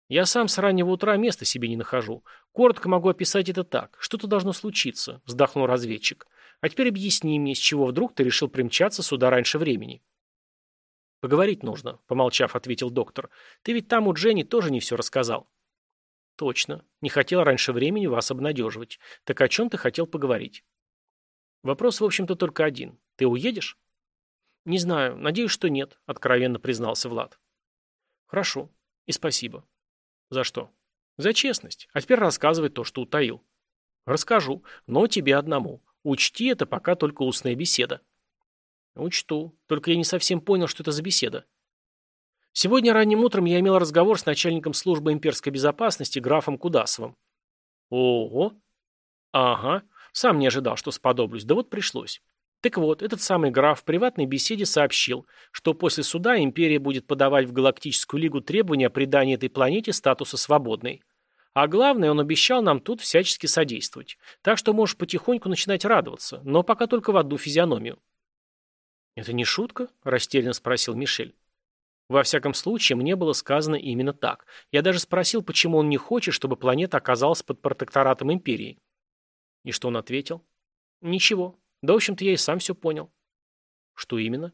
Я сам с раннего утра места себе не нахожу. Коротко могу описать это так. Что-то должно случиться, вздохнул разведчик. А теперь объясни мне, с чего вдруг ты решил примчаться сюда раньше времени. Поговорить нужно, помолчав, ответил доктор. Ты ведь там у Дженни тоже не все рассказал. Точно. Не хотел раньше времени вас обнадеживать. Так о чем ты хотел поговорить? Вопрос, в общем-то, только один. Ты уедешь? Не знаю. Надеюсь, что нет, откровенно признался Влад. Хорошо. И спасибо. За что? За честность. А теперь рассказывай то, что утаил. Расскажу, но тебе одному. Учти, это пока только устная беседа. Учту. Только я не совсем понял, что это за беседа. Сегодня ранним утром я имел разговор с начальником службы имперской безопасности графом Кудасовым. Ого. Ага. Сам не ожидал, что сподоблюсь. Да вот пришлось. Так вот, этот самый граф в приватной беседе сообщил, что после суда империя будет подавать в Галактическую Лигу требования о придании этой планете статуса свободной. А главное, он обещал нам тут всячески содействовать. Так что можешь потихоньку начинать радоваться, но пока только в одну физиономию. «Это не шутка?» – растерянно спросил Мишель. Во всяком случае, мне было сказано именно так. Я даже спросил, почему он не хочет, чтобы планета оказалась под протекторатом империи. И что он ответил? Ничего. Да, в общем-то, я и сам все понял. Что именно?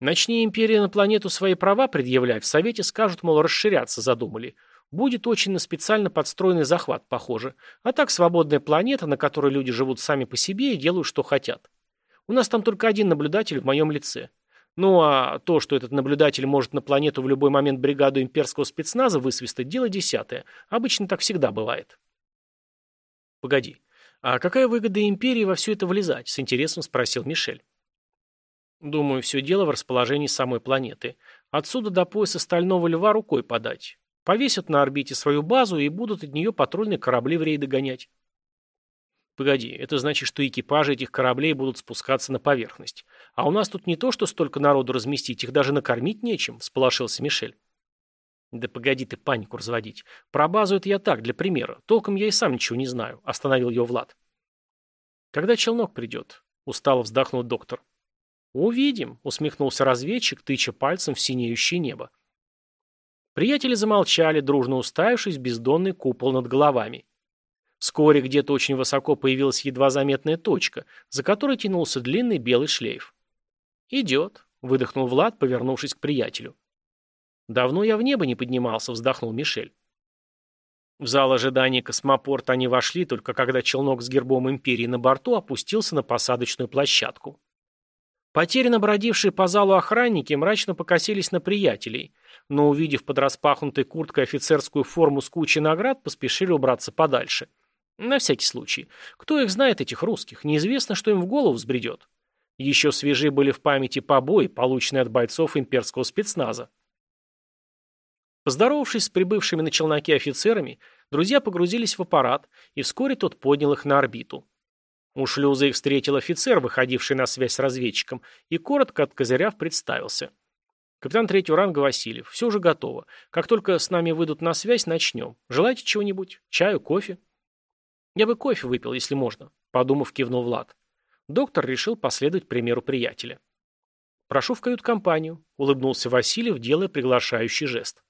Начни империя на планету свои права предъявлять, в Совете скажут, мол, расширяться задумали. Будет очень на специально подстроенный захват, похоже. А так свободная планета, на которой люди живут сами по себе и делают, что хотят. У нас там только один наблюдатель в моем лице. Ну а то, что этот наблюдатель может на планету в любой момент бригаду имперского спецназа высвистать, дело десятое. Обычно так всегда бывает. Погоди. «А какая выгода империи во все это влезать?» – с интересом спросил Мишель. «Думаю, все дело в расположении самой планеты. Отсюда до пояса Стального Льва рукой подать. Повесят на орбите свою базу и будут от нее патрульные корабли в рейды гонять». «Погоди, это значит, что экипажи этих кораблей будут спускаться на поверхность. А у нас тут не то, что столько народу разместить, их даже накормить нечем», – всполошился Мишель. «Да погоди ты панику разводить. Про базу это я так, для примера. Толком я и сам ничего не знаю», — остановил ее Влад. «Когда челнок придет?» — устало вздохнул доктор. «Увидим», — усмехнулся разведчик, тыча пальцем в синеющее небо. Приятели замолчали, дружно уставившись в бездонный купол над головами. Вскоре где-то очень высоко появилась едва заметная точка, за которой тянулся длинный белый шлейф. «Идет», — выдохнул Влад, повернувшись к приятелю. «Давно я в небо не поднимался», — вздохнул Мишель. В зал ожидания космопорта они вошли, только когда челнок с гербом империи на борту опустился на посадочную площадку. Потерянно бродившие по залу охранники мрачно покосились на приятелей, но, увидев под распахнутой курткой офицерскую форму с кучей наград, поспешили убраться подальше. На всякий случай. Кто их знает, этих русских? Неизвестно, что им в голову взбредет. Еще свежи были в памяти побои, полученные от бойцов имперского спецназа. Поздоровавшись с прибывшими на челноке офицерами, друзья погрузились в аппарат, и вскоре тот поднял их на орбиту. У шлюза их встретил офицер, выходивший на связь с разведчиком, и, коротко откозыряв, представился. «Капитан третьего ранга Васильев. Все уже готово. Как только с нами выйдут на связь, начнем. Желаете чего-нибудь? Чаю, кофе?» «Я бы кофе выпил, если можно», — подумав, кивнул Влад. Доктор решил последовать примеру приятеля. «Прошу в кают-компанию», — улыбнулся Васильев, делая приглашающий жест.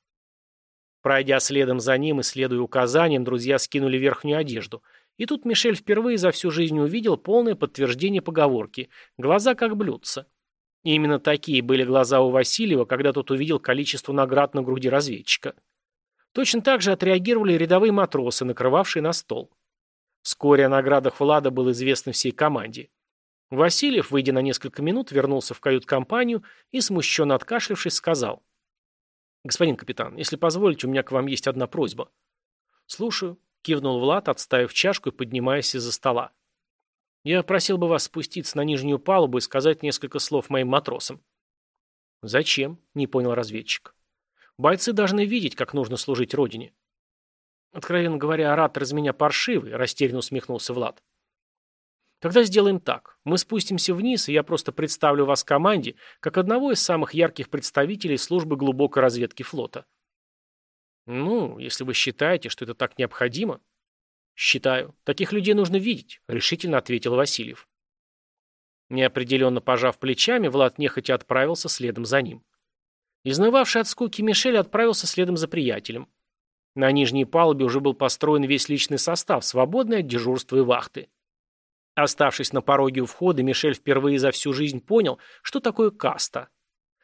Пройдя следом за ним и следуя указаниям, друзья скинули верхнюю одежду. И тут Мишель впервые за всю жизнь увидел полное подтверждение поговорки «глаза как блюдца». И именно такие были глаза у Васильева, когда тот увидел количество наград на груди разведчика. Точно так же отреагировали рядовые матросы, накрывавшие на стол. Вскоре о наградах Влада было известно всей команде. Васильев, выйдя на несколько минут, вернулся в кают-компанию и, смущенно откашлявшись, сказал. «Господин капитан, если позволите, у меня к вам есть одна просьба». «Слушаю», — кивнул Влад, отставив чашку и поднимаясь из-за стола. «Я просил бы вас спуститься на нижнюю палубу и сказать несколько слов моим матросам». «Зачем?» — не понял разведчик. «Бойцы должны видеть, как нужно служить Родине». «Откровенно говоря, оратор из меня паршивый», — растерянно усмехнулся Влад. Тогда сделаем так. Мы спустимся вниз, и я просто представлю вас команде, как одного из самых ярких представителей службы глубокой разведки флота. Ну, если вы считаете, что это так необходимо. Считаю. Таких людей нужно видеть, решительно ответил Васильев. Неопределенно пожав плечами, Влад нехотя отправился следом за ним. Изнывавший от скуки Мишель отправился следом за приятелем. На нижней палубе уже был построен весь личный состав, свободный от дежурства и вахты. Оставшись на пороге у входа, Мишель впервые за всю жизнь понял, что такое каста.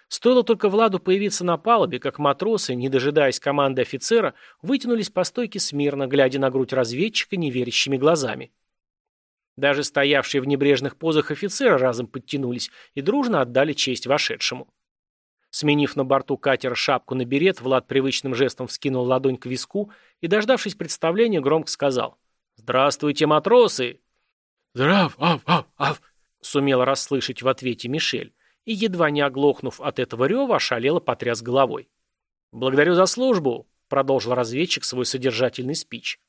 Стоило только Владу появиться на палубе, как матросы, не дожидаясь команды офицера, вытянулись по стойке смирно, глядя на грудь разведчика неверящими глазами. Даже стоявшие в небрежных позах офицеры разом подтянулись и дружно отдали честь вошедшему. Сменив на борту катера шапку на берет, Влад привычным жестом вскинул ладонь к виску и, дождавшись представления, громко сказал «Здравствуйте, матросы!» «Здрав, ав, ав, ав!» — сумел расслышать в ответе Мишель, и, едва не оглохнув от этого рева, ошалело потряс головой. «Благодарю за службу!» — продолжил разведчик свой содержательный спич.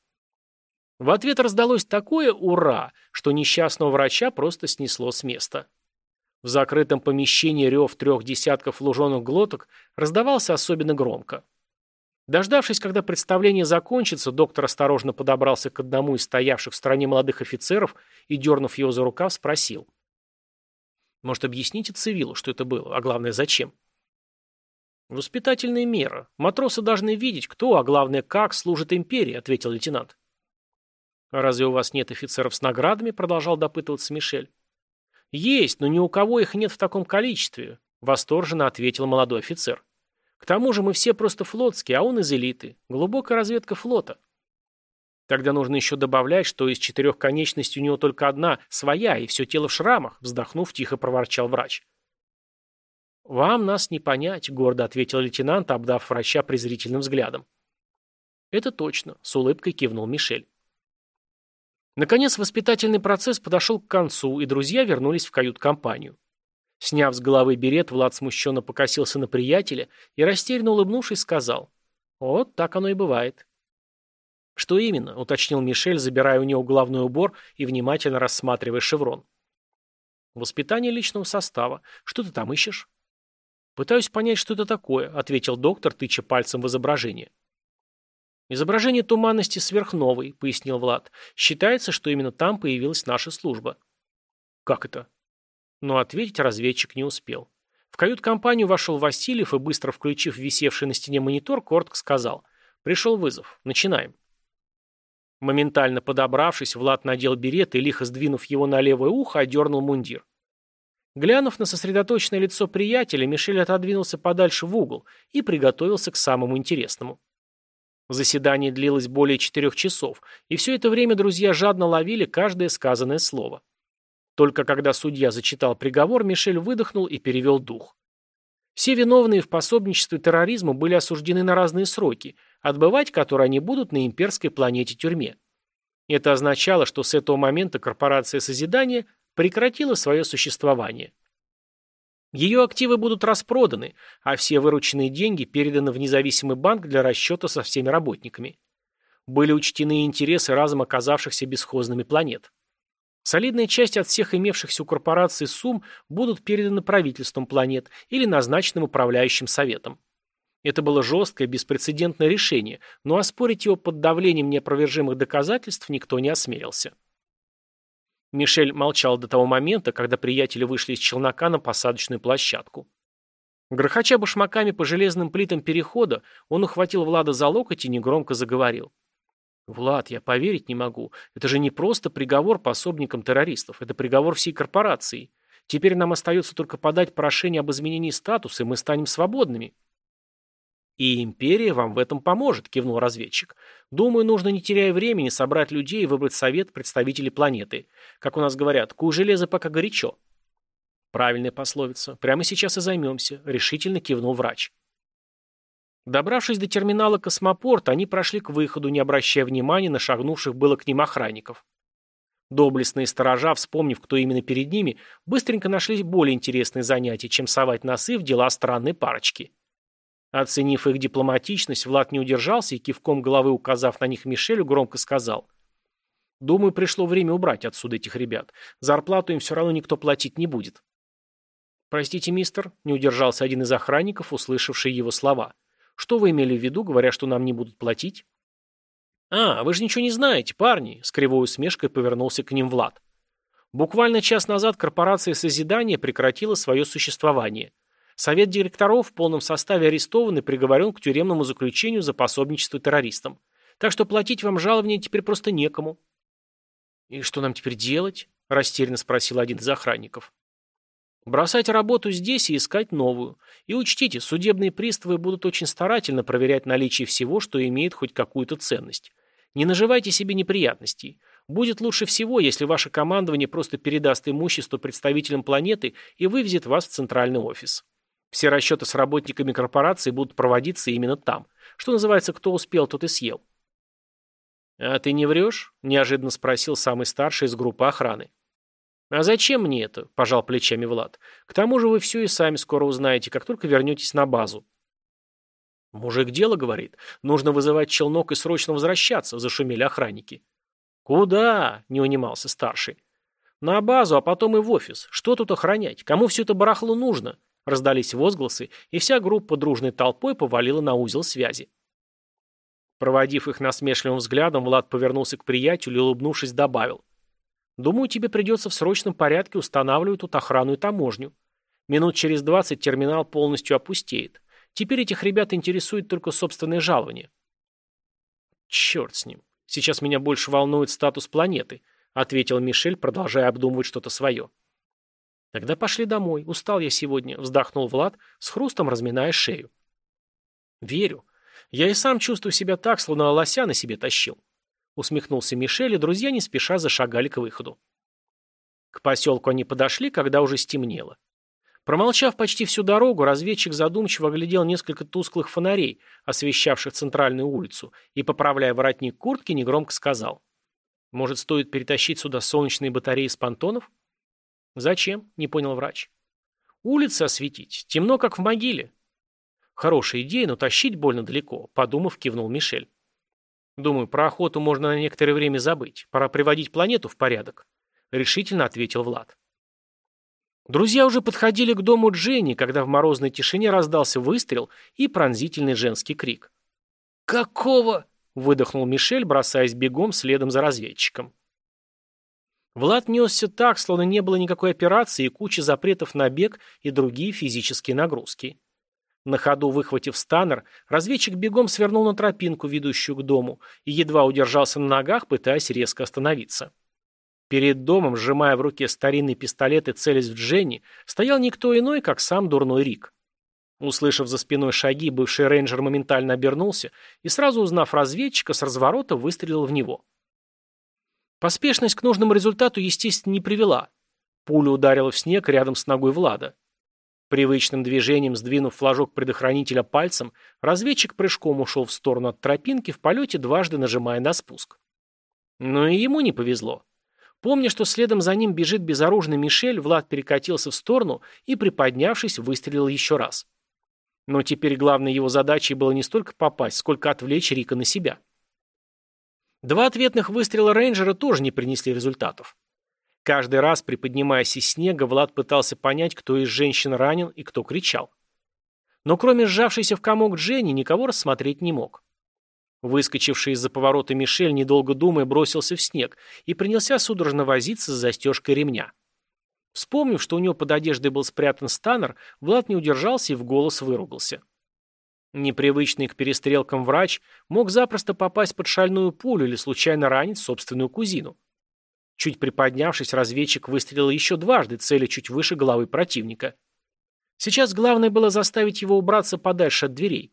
В ответ раздалось такое «Ура!», что несчастного врача просто снесло с места. В закрытом помещении рев трех десятков луженых глоток раздавался особенно громко. Дождавшись, когда представление закончится, доктор осторожно подобрался к одному из стоявших в стороне молодых офицеров и, дернув его за рукав, спросил. «Может, объясните Цивилу, что это было, а главное, зачем?» «Воспитательная мера. Матросы должны видеть, кто, а главное, как служит империи», — ответил лейтенант. «А разве у вас нет офицеров с наградами?» — продолжал допытываться Мишель. «Есть, но ни у кого их нет в таком количестве», — восторженно ответил молодой офицер. К тому же мы все просто флотские, а он из элиты. Глубокая разведка флота. Тогда нужно еще добавлять, что из четырех конечностей у него только одна, своя, и все тело в шрамах, вздохнув, тихо проворчал врач. «Вам нас не понять», — гордо ответил лейтенант, обдав врача презрительным взглядом. «Это точно», — с улыбкой кивнул Мишель. Наконец, воспитательный процесс подошел к концу, и друзья вернулись в кают-компанию. Сняв с головы берет, Влад смущенно покосился на приятеля и, растерянно улыбнувшись, сказал. «Вот так оно и бывает». «Что именно?» — уточнил Мишель, забирая у него головной убор и внимательно рассматривая шеврон. «Воспитание личного состава. Что ты там ищешь?» «Пытаюсь понять, что это такое», — ответил доктор, тыча пальцем в изображение. «Изображение туманности сверхновой», — пояснил Влад. «Считается, что именно там появилась наша служба». «Как это?» Но ответить разведчик не успел. В кают-компанию вошел Васильев и, быстро включив висевший на стене монитор, коротко сказал «Пришел вызов. Начинаем». Моментально подобравшись, Влад надел берет и, лихо сдвинув его на левое ухо, одернул мундир. Глянув на сосредоточенное лицо приятеля, Мишель отодвинулся подальше в угол и приготовился к самому интересному. Заседание длилось более четырех часов, и все это время друзья жадно ловили каждое сказанное слово. Только когда судья зачитал приговор, Мишель выдохнул и перевел дух. Все виновные в пособничестве терроризму были осуждены на разные сроки, отбывать которые они будут на имперской планете тюрьме. Это означало, что с этого момента корпорация Созидания прекратила свое существование. Ее активы будут распроданы, а все вырученные деньги переданы в независимый банк для расчета со всеми работниками. Были учтены интересы разом оказавшихся бесхозными планет. Солидная часть от всех имевшихся у корпорации сумм будут переданы правительством планет или назначенным управляющим советом. Это было жесткое, беспрецедентное решение, но оспорить его под давлением неопровержимых доказательств никто не осмелился. Мишель молчал до того момента, когда приятели вышли из челнока на посадочную площадку. Грохоча башмаками по железным плитам перехода, он ухватил Влада за локоть и негромко заговорил. «Влад, я поверить не могу. Это же не просто приговор пособникам террористов. Это приговор всей корпорации. Теперь нам остается только подать прошение об изменении статуса, и мы станем свободными». «И империя вам в этом поможет», — кивнул разведчик. «Думаю, нужно, не теряя времени, собрать людей и выбрать совет представителей планеты. Как у нас говорят, ку железо пока горячо». «Правильная пословица. Прямо сейчас и займемся», — решительно кивнул врач. Добравшись до терминала космопорта, они прошли к выходу, не обращая внимания на шагнувших было к ним охранников. Доблестные сторожа, вспомнив, кто именно перед ними, быстренько нашли более интересные занятия, чем совать носы в дела странной парочки. Оценив их дипломатичность, Влад не удержался и, кивком головы указав на них Мишелю, громко сказал. «Думаю, пришло время убрать отсюда этих ребят. Зарплату им все равно никто платить не будет». «Простите, мистер», — не удержался один из охранников, услышавший его слова. «Что вы имели в виду, говоря, что нам не будут платить?» «А, вы же ничего не знаете, парни», — с кривой усмешкой повернулся к ним Влад. Буквально час назад корпорация Созидания прекратила свое существование. Совет директоров в полном составе арестован и приговорен к тюремному заключению за пособничество террористам. Так что платить вам жалование теперь просто некому. «И что нам теперь делать?» – растерянно спросил один из охранников. «Бросать работу здесь и искать новую. И учтите, судебные приставы будут очень старательно проверять наличие всего, что имеет хоть какую-то ценность. Не наживайте себе неприятностей. Будет лучше всего, если ваше командование просто передаст имущество представителям планеты и вывезет вас в центральный офис. Все расчеты с работниками корпорации будут проводиться именно там. Что называется, кто успел, тот и съел. «А ты не врешь?» – неожиданно спросил самый старший из группы охраны. «А зачем мне это?» – пожал плечами Влад. «К тому же вы все и сами скоро узнаете, как только вернетесь на базу». «Мужик дело, — говорит, — нужно вызывать челнок и срочно возвращаться», — зашумели охранники. «Куда?» — не унимался старший. «На базу, а потом и в офис. Что тут охранять? Кому все это барахло нужно?» Раздались возгласы, и вся группа дружной толпой повалила на узел связи. Проводив их насмешливым взглядом, Влад повернулся к приятелю и, улыбнувшись, добавил. «Думаю, тебе придется в срочном порядке устанавливать тут охрану и таможню. Минут через двадцать терминал полностью опустеет. Теперь этих ребят интересует только собственное жалование». «Черт с ним. Сейчас меня больше волнует статус планеты», ответил Мишель, продолжая обдумывать что-то свое. «Тогда пошли домой. Устал я сегодня», — вздохнул Влад, с хрустом разминая шею. «Верю. Я и сам чувствую себя так, словно лося на себе тащил». Усмехнулся Мишель, и друзья не спеша зашагали к выходу. К поселку они подошли, когда уже стемнело. Промолчав почти всю дорогу, разведчик задумчиво оглядел несколько тусклых фонарей, освещавших центральную улицу, и, поправляя воротник куртки, негромко сказал. «Может, стоит перетащить сюда солнечные батареи с понтонов?» «Зачем?» – не понял врач. «Улицы осветить. Темно, как в могиле». «Хорошая идея, но тащить больно далеко», – подумав, кивнул Мишель. «Думаю, про охоту можно на некоторое время забыть. Пора приводить планету в порядок», – решительно ответил Влад. Друзья уже подходили к дому Дженни, когда в морозной тишине раздался выстрел и пронзительный женский крик. «Какого?» – выдохнул Мишель, бросаясь бегом следом за разведчиком. Влад несся так, словно не было никакой операции и кучи запретов на бег и другие физические нагрузки. На ходу выхватив станнер, разведчик бегом свернул на тропинку, ведущую к дому, и едва удержался на ногах, пытаясь резко остановиться. Перед домом, сжимая в руке старинный пистолет и целясь в Дженни, стоял никто иной, как сам дурной Рик. Услышав за спиной шаги, бывший рейнджер моментально обернулся и, сразу узнав разведчика, с разворота выстрелил в него. Поспешность к нужному результату, естественно, не привела. Пуля ударила в снег рядом с ногой Влада. Привычным движением, сдвинув флажок предохранителя пальцем, разведчик прыжком ушел в сторону от тропинки, в полете дважды нажимая на спуск. Но и ему не повезло. Помня, что следом за ним бежит безоружный Мишель, Влад перекатился в сторону и, приподнявшись, выстрелил еще раз. Но теперь главной его задачей было не столько попасть, сколько отвлечь Рика на себя. Два ответных выстрела рейнджера тоже не принесли результатов. Каждый раз, приподнимаясь из снега, Влад пытался понять, кто из женщин ранен и кто кричал. Но кроме сжавшейся в комок Дженни, никого рассмотреть не мог. Выскочивший из-за поворота Мишель, недолго думая, бросился в снег и принялся судорожно возиться с застежкой ремня. Вспомнив, что у него под одеждой был спрятан станнер, Влад не удержался и в голос выругался. Непривычный к перестрелкам врач мог запросто попасть под шальную пулю или случайно ранить собственную кузину. Чуть приподнявшись, разведчик выстрелил еще дважды, цели чуть выше головы противника. Сейчас главное было заставить его убраться подальше от дверей.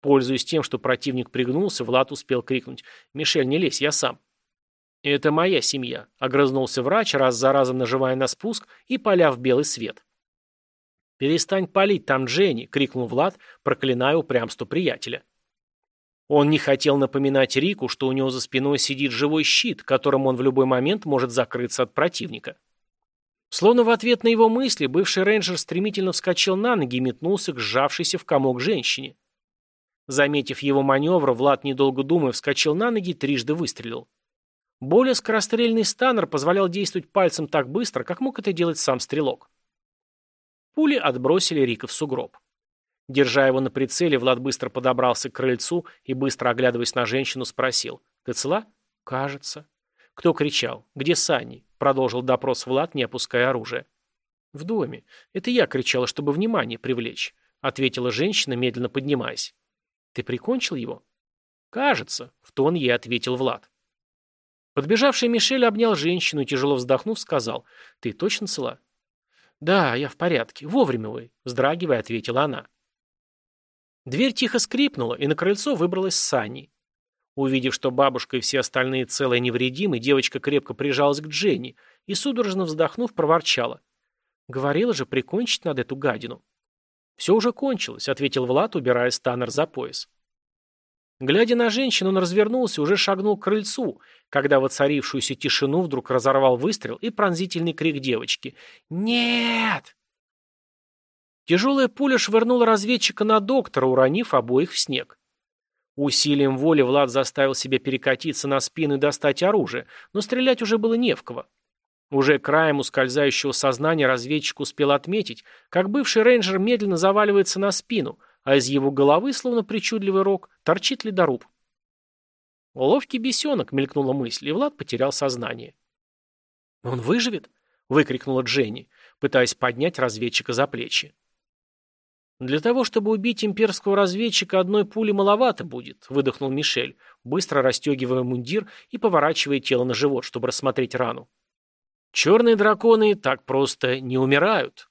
Пользуясь тем, что противник пригнулся, Влад успел крикнуть «Мишель, не лезь, я сам». «Это моя семья», — огрызнулся врач, раз за разом нажимая на спуск и поляв белый свет. «Перестань палить, там Дженни!» — крикнул Влад, проклиная упрямство приятеля. Он не хотел напоминать Рику, что у него за спиной сидит живой щит, которым он в любой момент может закрыться от противника. Словно в ответ на его мысли, бывший рейнджер стремительно вскочил на ноги и метнулся к сжавшейся в комок женщине. Заметив его маневр, Влад, недолго думая, вскочил на ноги и трижды выстрелил. Более скорострельный станнер позволял действовать пальцем так быстро, как мог это делать сам стрелок. Пули отбросили Рика в сугроб. Держа его на прицеле, Влад быстро подобрался к крыльцу и, быстро оглядываясь на женщину, спросил. «Ты цела?» «Кажется». «Кто кричал? Где Санни?» Продолжил допрос Влад, не опуская оружие. «В доме. Это я кричала, чтобы внимание привлечь», ответила женщина, медленно поднимаясь. «Ты прикончил его?» «Кажется», — в тон ей ответил Влад. Подбежавший Мишель обнял женщину и, тяжело вздохнув, сказал, «Ты точно цела?» «Да, я в порядке. Вовремя вы», — вздрагивая, ответила она. Дверь тихо скрипнула, и на крыльцо выбралась Санни. Увидев, что бабушка и все остальные целые невредимы, девочка крепко прижалась к Дженни и, судорожно вздохнув, проворчала. «Говорила же, прикончить надо эту гадину». «Все уже кончилось», — ответил Влад, убирая станнер за пояс. Глядя на женщину, он развернулся и уже шагнул к крыльцу, когда воцарившуюся тишину вдруг разорвал выстрел и пронзительный крик девочки. «Нет!» Тяжелая пуля швырнула разведчика на доктора, уронив обоих в снег. Усилием воли Влад заставил себя перекатиться на спину и достать оружие, но стрелять уже было не в кого. Уже краем ускользающего сознания разведчик успел отметить, как бывший рейнджер медленно заваливается на спину, а из его головы, словно причудливый рог, торчит ледоруб. «Ловкий бесенок», — мелькнула мысль, и Влад потерял сознание. «Он выживет?» — выкрикнула Дженни, пытаясь поднять разведчика за плечи. «Для того, чтобы убить имперского разведчика, одной пули маловато будет», — выдохнул Мишель, быстро расстегивая мундир и поворачивая тело на живот, чтобы рассмотреть рану. «Черные драконы так просто не умирают».